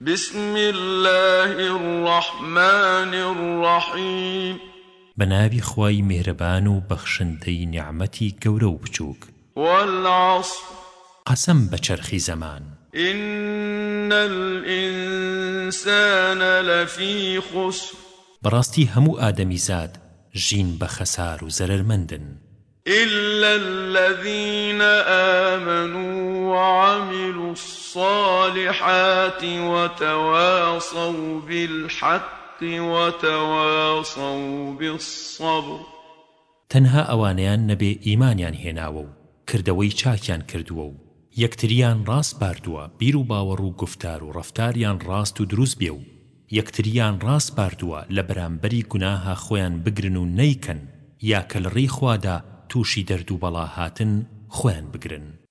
بسم الله الرحمن الرحيم بنابي خواي مهربان وبخشنتي نعمتي گورو بچوك والعصر قسم بچرخي زمان إن الإنسان لفي خسر براستي همو آدمي زاد جين بخسار وزرر مندن إلا الذين آمنوا وعملوا الصالحات الصالحات وتواصوا بالحق وتواصوا بالصبر تەنها ئەوانەیان نەبێ ئیمانیان هێناوە و کردەوەی چاکیان کردووە و یەکتریان ڕاست باردووە بیر و باوەڕ و گفتار و ڕفتاریان ڕاست و دروست بێ و یەکتریان ڕاست باردووە لە بەرامبەری گوناها خۆیان بگرن و نەیکەن یا کە لە ڕێی خوادا تووشی دەرد و بەڵا هاتن خۆیان بگرن